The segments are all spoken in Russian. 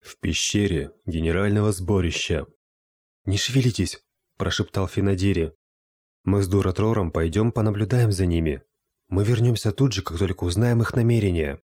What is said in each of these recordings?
В пещере генерального сборища. «Не шевелитесь!» – прошептал Финадири. «Мы с Дуратрором пойдем понаблюдаем за ними. Мы вернемся тут же, как только узнаем их намерения».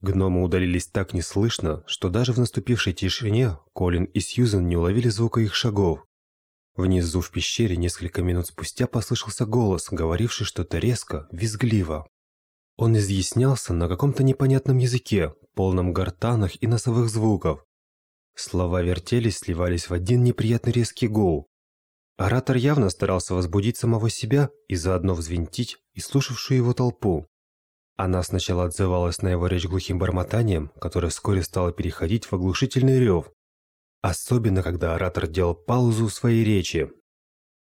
Гномы удалились так неслышно, что даже в наступившей тишине Колин и Сьюзен не уловили звука их шагов. Внизу в пещере несколько минут спустя послышался голос, говоривший что-то резко, визгливо. Он изъяснялся на каком-то непонятном языке, полном гортанных и носовых звуков. Слова вертелись, сливались в один неприятный резкий гул. Оратор явно старался возбудить самого себя и заодно взвинтить и слушавшую его толпу. Она сначала отзывалась на его речь глухим бормотанием, которое вскоре стало переходить в оглушительный рев. Особенно, когда оратор делал паузу в своей речи.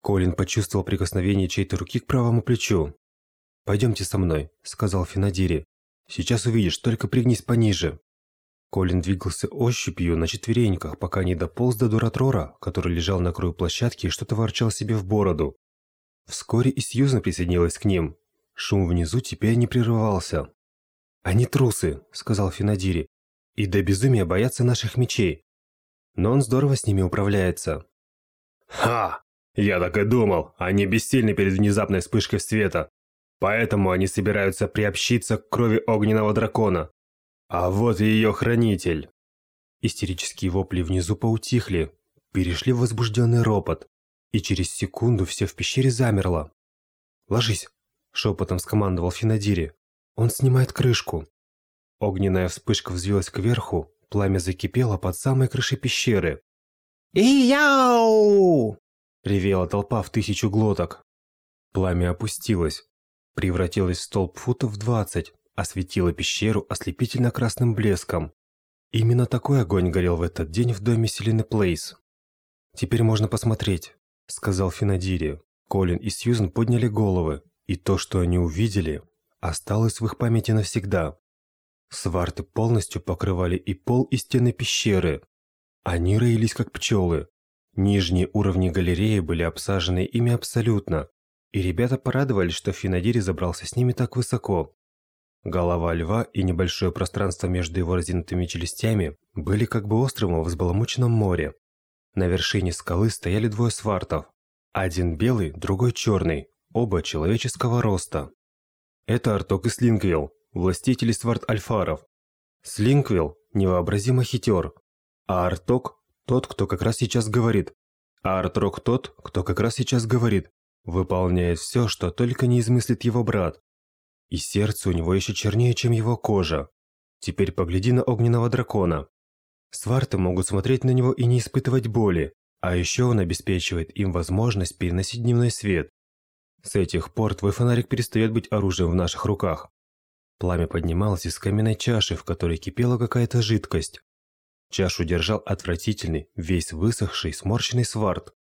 Колин почувствовал прикосновение чьей-то руки к правому плечу. «Пойдемте со мной», – сказал Финадири. «Сейчас увидишь, только пригнись пониже». Колин двигался ощупью на четвереньках, пока не дополз до Дуратрора, который лежал на краю площадки и что-то ворчал себе в бороду. Вскоре и Сьюзан присоединилась к ним. Шум внизу теперь не прерывался. «Они трусы», – сказал Финадири, – «и до безумия боятся наших мечей. Но он здорово с ними управляется». «Ха! Я так и думал, они бессильны перед внезапной вспышкой света. Поэтому они собираются приобщиться к крови огненного дракона. А вот и ее хранитель». Истерические вопли внизу поутихли, перешли в возбужденный ропот, и через секунду все в пещере замерло. «Ложись!» Шепотом скомандовал Финадири. Он снимает крышку. Огненная вспышка взвилась кверху, пламя закипело под самой крышей пещеры. «И-яу!» Ревела толпа в тысячу глоток. Пламя опустилось, превратилось в столб футов в двадцать, осветило пещеру ослепительно-красным блеском. Именно такой огонь горел в этот день в доме Селины Плейс. «Теперь можно посмотреть», — сказал Финадири. Колин и Сьюзен подняли головы, и то, что они увидели, осталось в их памяти навсегда. Сварты полностью покрывали и пол, и стены пещеры. Они роились как пчелы. Нижние уровни галереи были обсажены ими абсолютно, и ребята порадовались, что Финадири забрался с ними так высоко. Голова льва и небольшое пространство между его разинутыми челюстями были как бы островом в взбаламученном море. На вершине скалы стояли двое свартов. Один белый, другой черный, оба человеческого роста. Это Арток и Слинквилл, властители Сварт-Альфаров. Слинквилл невообразимо хитер, а Арток – тот, кто как раз сейчас говорит. А Артрок тот, кто как раз сейчас говорит, выполняет все, что только не измыслит его брат. И сердце у него еще чернее, чем его кожа. Теперь погляди на огненного дракона. Сварты могут смотреть на него и не испытывать боли, а еще он обеспечивает им возможность переносить дневной свет. С этих пор твой фонарик перестает быть оружием в наших руках. Пламя поднималось из каменной чаши, в которой кипела какая-то жидкость. Чашу держал отвратительный, весь высохший, сморщенный сварт,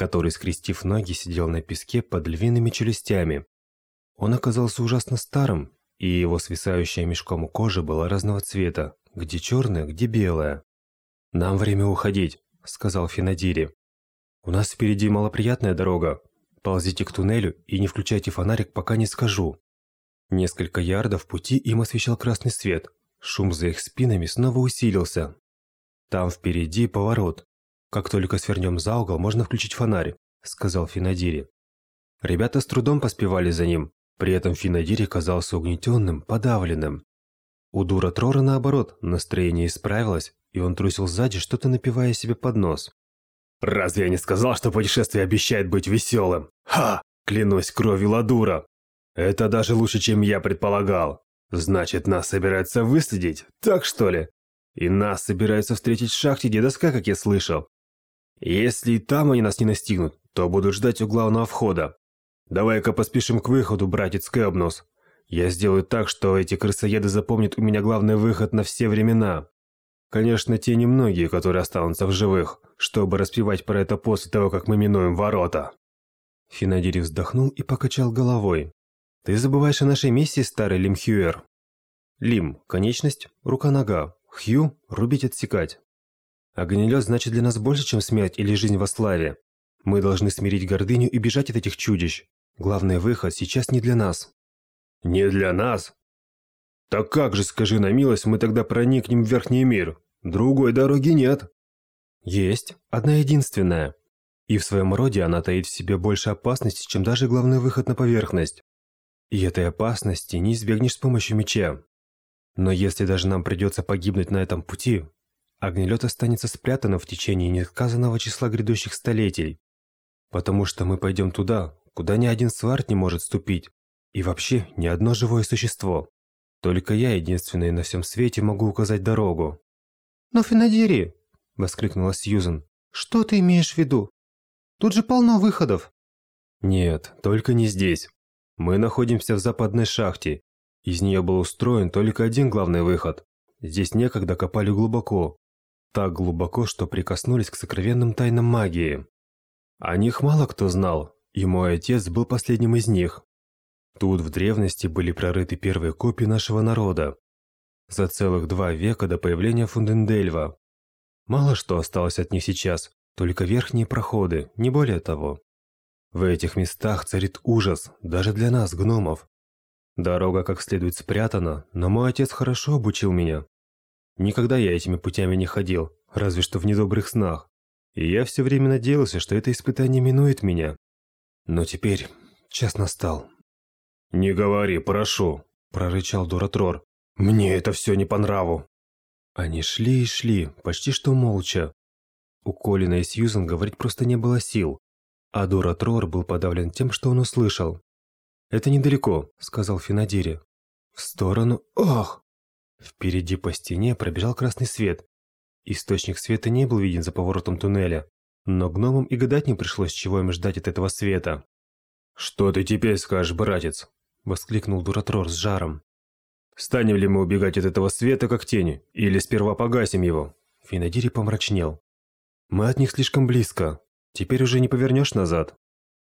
который, скрестив ноги, сидел на песке под львиными челюстями. Он оказался ужасно старым, и его свисающая мешком кожа была разного цвета, где черная, где белая. «Нам время уходить», — сказал Финадири. «У нас впереди малоприятная дорога, Ползите к туннелю и не включайте фонарик, пока не скажу. Несколько ярдов пути им освещал красный свет. Шум за их спинами снова усилился. Там впереди поворот. Как только свернем за угол, можно включить фонарь, сказал Финадири. Ребята с трудом поспевали за ним. При этом Финадири казался угнетенным, подавленным. У Дура Трора, наоборот, настроение исправилось, и он трусил сзади, что-то напивая себе под нос. Разве я не сказал, что путешествие обещает быть веселым? Ха! Клянусь кровью Ладура. Это даже лучше, чем я предполагал. Значит, нас собираются выследить, так что ли? И нас собираются встретить в шахте, где доска, как я слышал. Если там они нас не настигнут, то будут ждать у главного входа. Давай-ка поспешим к выходу, братец Кэбнус. Я сделаю так, что эти крысоеды запомнят у меня главный выход на все времена. Конечно, те немногие, которые останутся в живых, чтобы распевать про это после того, как мы минуем ворота. Финадири вздохнул и покачал головой. Ты забываешь о нашей миссии, старый Лимхюер. Лим – конечность, рука-нога. Хью – рубить-отсекать. Огнелед значит для нас больше, чем смерть или жизнь во славе. Мы должны смирить гордыню и бежать от этих чудищ. Главный выход сейчас не для нас. Не для нас? Так как же, скажи на милость, мы тогда проникнем в Верхний мир? Другой дороги нет. Есть, одна единственная. И в своем роде она таит в себе больше опасности, чем даже главный выход на поверхность. И этой опасности не избегнешь с помощью меча. Но если даже нам придется погибнуть на этом пути, огнелед останется спрятанным в течение несказанного числа грядущих столетий. Потому что мы пойдем туда, куда ни один сварт не может ступить, и вообще ни одно живое существо. Только я единственный на всем свете могу указать дорогу. «Но Финадири!» – воскликнула Сьюзен. «Что ты имеешь в виду? Тут же полно выходов!» «Нет, только не здесь. Мы находимся в западной шахте. Из нее был устроен только один главный выход. Здесь некогда копали глубоко. Так глубоко, что прикоснулись к сокровенным тайнам магии. О них мало кто знал, и мой отец был последним из них. Тут в древности были прорыты первые копии нашего народа. За целых два века до появления Фундендельва. Мало что осталось от них сейчас, только верхние проходы, не более того. В этих местах царит ужас, даже для нас, гномов. Дорога как следует спрятана, но мой отец хорошо обучил меня. Никогда я этими путями не ходил, разве что в недобрых снах. И я все время надеялся, что это испытание минует меня. Но теперь час настал. «Не говори, прошу», – прорычал Дуратрор. «Мне это все не по нраву». Они шли и шли, почти что молча. У Колина и Сьюзен говорить просто не было сил, а Дуратрор был подавлен тем, что он услышал. «Это недалеко», – сказал Финадири. «В сторону... Ох!» Впереди по стене пробежал красный свет. Источник света не был виден за поворотом туннеля, но гномам и гадать не пришлось, чего им ждать от этого света. «Что ты теперь скажешь, братец?» – воскликнул Дуратрор с жаром. «Станем ли мы убегать от этого света, как тени, или сперва погасим его?» Финадири помрачнел. «Мы от них слишком близко. Теперь уже не повернешь назад».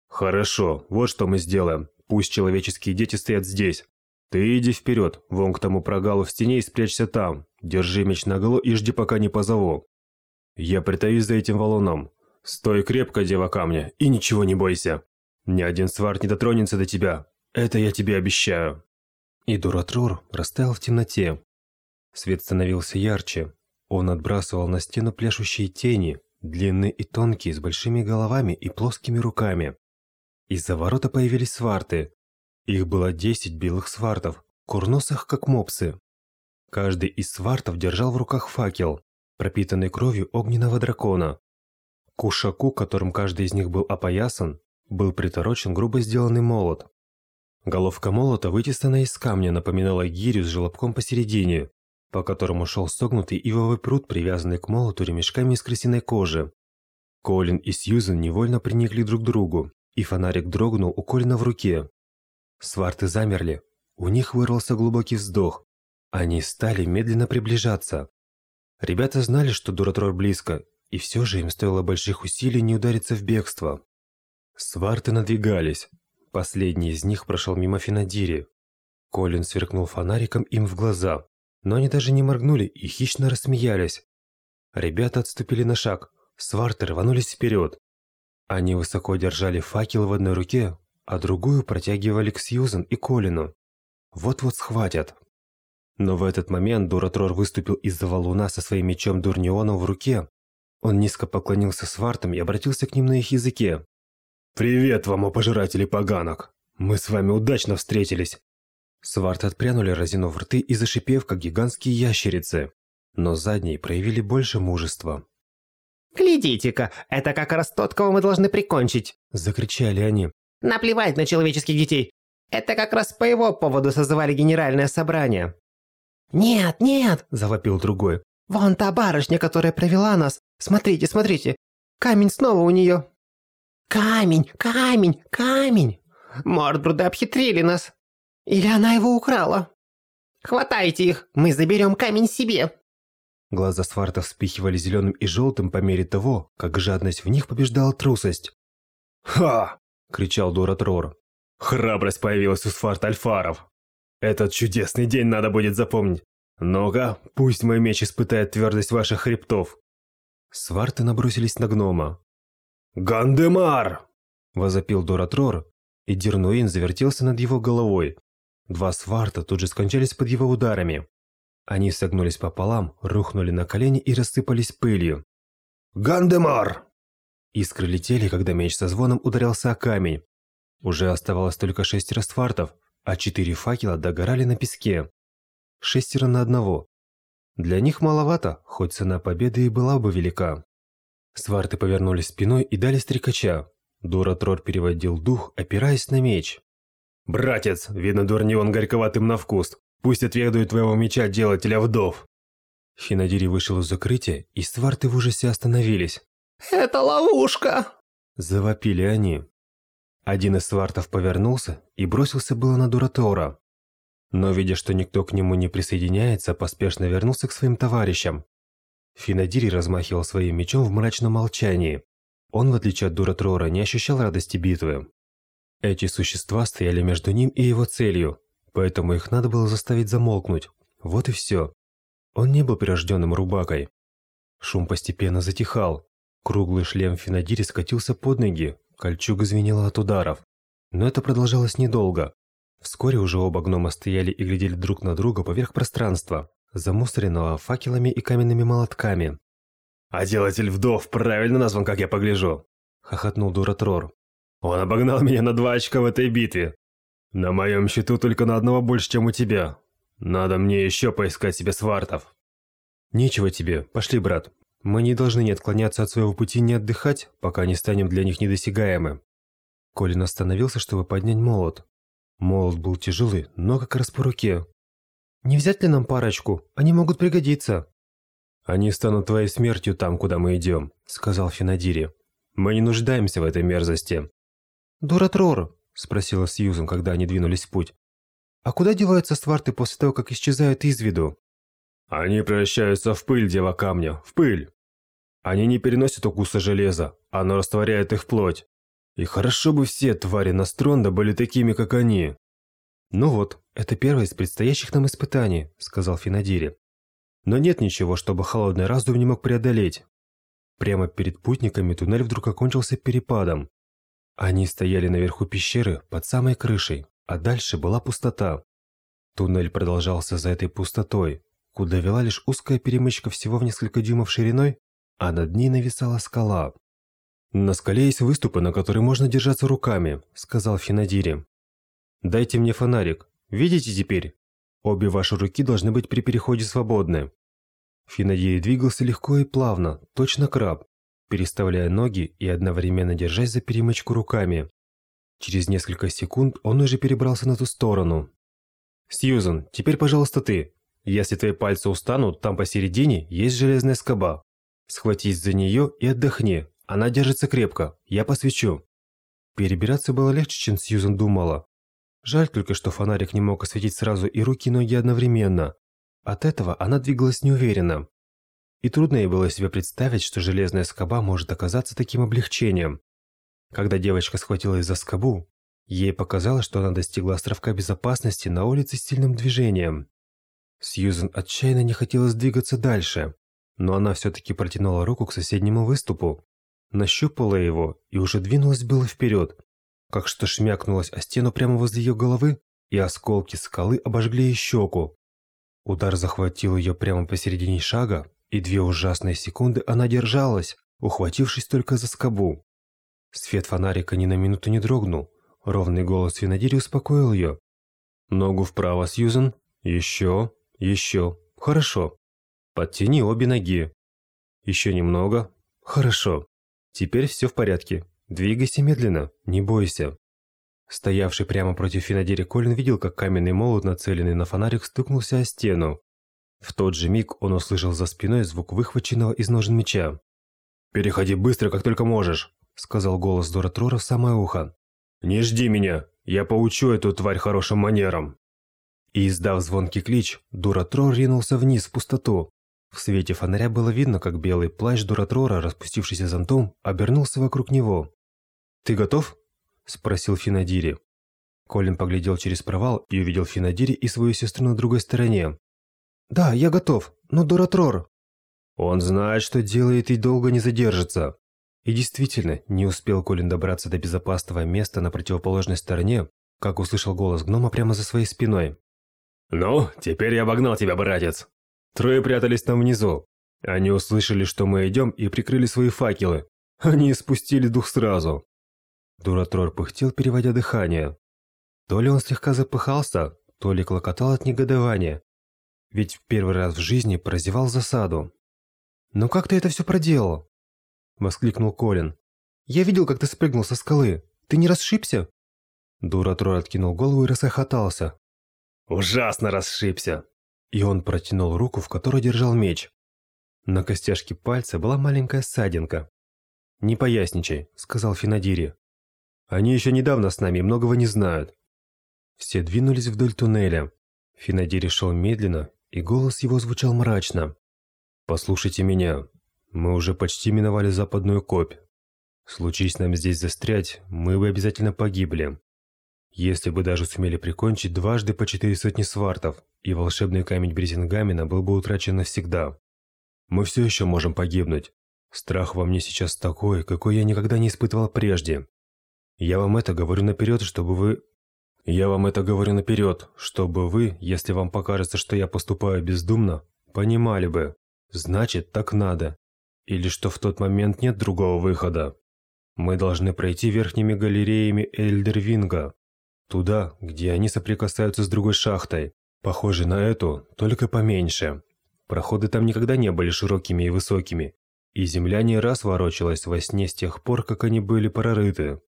«Хорошо, вот что мы сделаем. Пусть человеческие дети стоят здесь. Ты иди вперед, вон к тому прогалу в стене и спрячься там. Держи меч наголо и жди, пока не позову. Я притаюсь за этим валуном. Стой крепко, дева камня, и ничего не бойся. Ни один сварт не дотронется до тебя. Это я тебе обещаю». И Дуратрор растаял в темноте. Свет становился ярче. Он отбрасывал на стену пляшущие тени, длинные и тонкие, с большими головами и плоскими руками. Из-за ворота появились сварты. Их было десять белых свартов, курносых как мопсы. Каждый из свартов держал в руках факел, пропитанный кровью огненного дракона. К ушаку, которым каждый из них был опоясан, был приторочен грубо сделанный молот. Головка молота, вытесанная из камня, напоминала гирю с желобком посередине, по которому шел согнутый ивовый пруд, привязанный к молоту ремешками из крысиной кожи. Колин и Сьюзен невольно приникли друг к другу, и фонарик дрогнул у Колина в руке. Сварты замерли. У них вырвался глубокий вздох. Они стали медленно приближаться. Ребята знали, что Дуратрор близко, и все же им стоило больших усилий не удариться в бегство. Сварты надвигались. Последний из них прошел мимо Финадири. Колин сверкнул фонариком им в глаза, но они даже не моргнули и хищно рассмеялись. Ребята отступили на шаг, сварты рванулись вперед. Они высоко держали факел в одной руке, а другую протягивали к Сьюзен и Колину. Вот-вот схватят. Но в этот момент Дуратрор выступил из-за валуна со своим мечом Дурнионом в руке. Он низко поклонился свартам и обратился к ним на их языке. «Привет вам, о пожиратели поганок! Мы с вами удачно встретились!» Сварты отпрянули, разинув рты и зашипев, как гигантские ящерицы. Но задние проявили больше мужества. «Глядите-ка, это как раз тот, кого мы должны прикончить!» – закричали они. «Наплевать на человеческих детей! Это как раз по его поводу созвали генеральное собрание!» «Нет, нет!» – завопил другой. «Вон та барышня, которая провела нас! Смотрите, смотрите! Камень снова у нее!» «Камень, камень, камень! Мордбруды обхитрили нас! Или она его украла! Хватайте их, мы заберем камень себе!» Глаза Сварта вспихивали зеленым и желтым по мере того, как жадность в них побеждала трусость. «Ха!» – кричал Дуратрор. «Храбрость появилась у Сварт Альфаров! Этот чудесный день надо будет запомнить! Ну-ка, пусть мой меч испытает твердость ваших хребтов!» Сварты набросились на гнома. «Гандемар!» – возопил Дуратрор, и Дернуин завертелся над его головой. Два сварта тут же скончались под его ударами. Они согнулись пополам, рухнули на колени и рассыпались пылью. «Гандемар!» Искры летели, когда меч со звоном ударялся о камень. Уже оставалось только шесть расфартов, а четыре факела догорали на песке. Шестеро на одного. Для них маловато, хоть цена победы и была бы велика. Сварты повернулись спиной и дали стрекача. Дуратрор переводил дух, опираясь на меч. «Братец, видно, дурни он горьковатым на вкус. Пусть отведают твоего меча делателя вдов!» Финадири вышел из закрытия, и сварты в ужасе остановились. «Это ловушка!» Завопили они. Один из свартов повернулся и бросился было на Дуратора. Но, видя, что никто к нему не присоединяется, поспешно вернулся к своим товарищам. Финадири размахивал своим мечом в мрачном молчании. Он, в отличие от Дуратрора, не ощущал радости битвы. Эти существа стояли между ним и его целью, поэтому их надо было заставить замолкнуть. Вот и все. Он не был прирожденным рубакой. Шум постепенно затихал. Круглый шлем Финадири скатился под ноги, кольчуга звенела от ударов. Но это продолжалось недолго. Вскоре уже оба гнома стояли и глядели друг на друга поверх пространства, замусоренного факелами и каменными молотками. «А делатель вдов правильно назван, как я погляжу!» – хохотнул Дуратрор. «Он обогнал меня на два очка в этой битве. На моем счету только на одного больше, чем у тебя. Надо мне еще поискать себе свартов». «Нечего тебе. Пошли, брат. Мы не должны ни отклоняться от своего пути, ни отдыхать, пока не станем для них недосягаемы». Колин остановился, чтобы поднять молот. Молот был тяжелый, но как раз по руке. «Не взять ли нам парочку? Они могут пригодиться». «Они станут твоей смертью там, куда мы идем», — сказал Финадири. «Мы не нуждаемся в этой мерзости». «Дуратрор», — спросила Сьюзен, когда они двинулись в путь. «А куда деваются сварты после того, как исчезают из виду?» «Они превращаются в пыль, дева камня, в пыль. Они не переносят укуса железа, оно растворяет их плоть. И хорошо бы все твари Настронда были такими, как они». «Ну вот, это первое из предстоящих нам испытаний», — сказал Финадири. «Но нет ничего, чтобы холодный разум не мог преодолеть». Прямо перед путниками туннель вдруг окончился перепадом. Они стояли наверху пещеры, под самой крышей, а дальше была пустота. Туннель продолжался за этой пустотой, куда вела лишь узкая перемычка всего в несколько дюймов шириной, а над ней нависала скала. «На скале есть выступы, на которые можно держаться руками», — сказал Финадири. «Дайте мне фонарик. Видите теперь? Обе ваши руки должны быть при переходе свободны». Финадири двигался легко и плавно, точно краб, переставляя ноги и одновременно держась за перемычку руками. Через несколько секунд он уже перебрался на ту сторону. «Сьюзан, теперь, пожалуйста, ты. Если твои пальцы устанут, там посередине есть железная скоба. Схватись за нее и отдохни. Она держится крепко. Я посвечу». Перебираться было легче, чем Сьюзан думала. Жаль только, что фонарик не мог осветить сразу и руки, и ноги одновременно. От этого она двигалась неуверенно. И трудно ей было себе представить, что железная скоба может оказаться таким облегчением. Когда девочка схватилась за скобу, ей показалось, что она достигла островка безопасности на улице с сильным движением. Сьюзен отчаянно не хотелось двигаться дальше, но она все-таки протянула руку к соседнему выступу, нащупала его и уже двинулась было вперед, как что шмякнулась о стену прямо возле ее головы, и осколки скалы обожгли ей щеку. Удар захватил ее прямо посередине шага, и две ужасные секунды она держалась, ухватившись только за скобу. Свет фонарика ни на минуту не дрогнул. Ровный голос Винодири успокоил ее. «Ногу вправо, Сьюзен. Еще, еще. Хорошо. Подтяни обе ноги. Еще немного. Хорошо. Теперь все в порядке. Двигайся медленно, не бойся». Стоявший прямо против Финадири Колин видел, как каменный молот, нацеленный на фонарик, стукнулся о стену. В тот же миг он услышал за спиной звук выхваченного из ножен меча. «Переходи быстро, как только можешь», — сказал голос Доратрора в самое ухо. «Не жди меня, я поучу эту тварь хорошим манерам». И издав звонкий клич, Дуратрор ринулся вниз в пустоту. В свете фонаря было видно, как белый плащ Дуратрора, распустившийся зонтом, обернулся вокруг него. «Ты готов?» – спросил Финадири. Колин поглядел через провал и увидел Финадири и свою сестру на другой стороне. «Да, я готов, но Дуратрор...» Он знает, что делает и долго не задержится. И действительно, не успел Колин добраться до безопасного места на противоположной стороне, как услышал голос гнома прямо за своей спиной. «Ну, теперь я обогнал тебя, братец. Трое прятались там внизу. Они услышали, что мы идем, и прикрыли свои факелы. Они спустили дух сразу. Дуратрор пыхтел, переводя дыхание. То ли он слегка запыхался, то ли клокотал от негодования. Ведь в первый раз в жизни прозевал засаду. «Ну как ты это все проделал?» Воскликнул Колин. «Я видел, как ты спрыгнул со скалы. Ты не расшибся?» Дуратрор откинул голову и расхохотался. «Ужасно расшибся!» И он протянул руку, в которой держал меч. На костяшке пальца была маленькая ссадинка. «Не поясничай», — сказал Финадири. «Они еще недавно с нами многого не знают». Все двинулись вдоль туннеля. Финадири шел медленно, и голос его звучал мрачно. «Послушайте меня. Мы уже почти миновали западную копь. Случись нам здесь застрять, мы бы обязательно погибли. Если бы даже сумели прикончить дважды по четыре сотни свартов, и волшебный камень Брезингамена был бы утрачен навсегда. Мы все еще можем погибнуть. Страх во мне сейчас такой, какой я никогда не испытывал прежде. Я вам это говорю наперед, чтобы вы... Я вам это говорю наперед, чтобы вы, если вам покажется, что я поступаю бездумно, понимали бы. Значит, так надо. Или что в тот момент нет другого выхода. Мы должны пройти верхними галереями Эльдервинга. Туда, где они соприкасаются с другой шахтой, похожей на эту, только поменьше. Проходы там никогда не были широкими и высокими, и земля не раз ворочалась во сне с тех пор, как они были прорыты.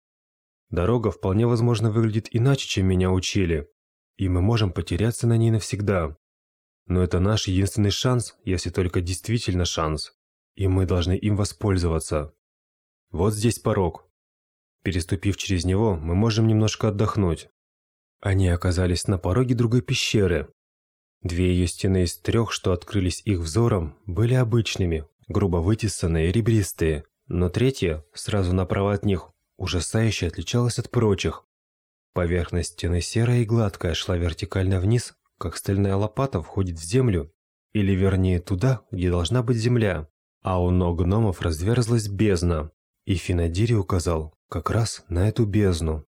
Дорога вполне возможно выглядит иначе, чем меня учили, и мы можем потеряться на ней навсегда. Но это наш единственный шанс, если только действительно шанс, и мы должны им воспользоваться. Вот здесь порог. Переступив через него, мы можем немножко отдохнуть. Они оказались на пороге другой пещеры, Две ее стены из трех, что открылись их взором, были обычными, грубо вытесанные и ребристые, но третья, сразу направо от них, ужасающе отличалась от прочих. Поверхность стены серая и гладкая шла вертикально вниз, как стальная лопата входит в землю, или вернее туда, где должна быть земля, а у ног гномов разверзлась бездна, и Финадири указал как раз на эту бездну.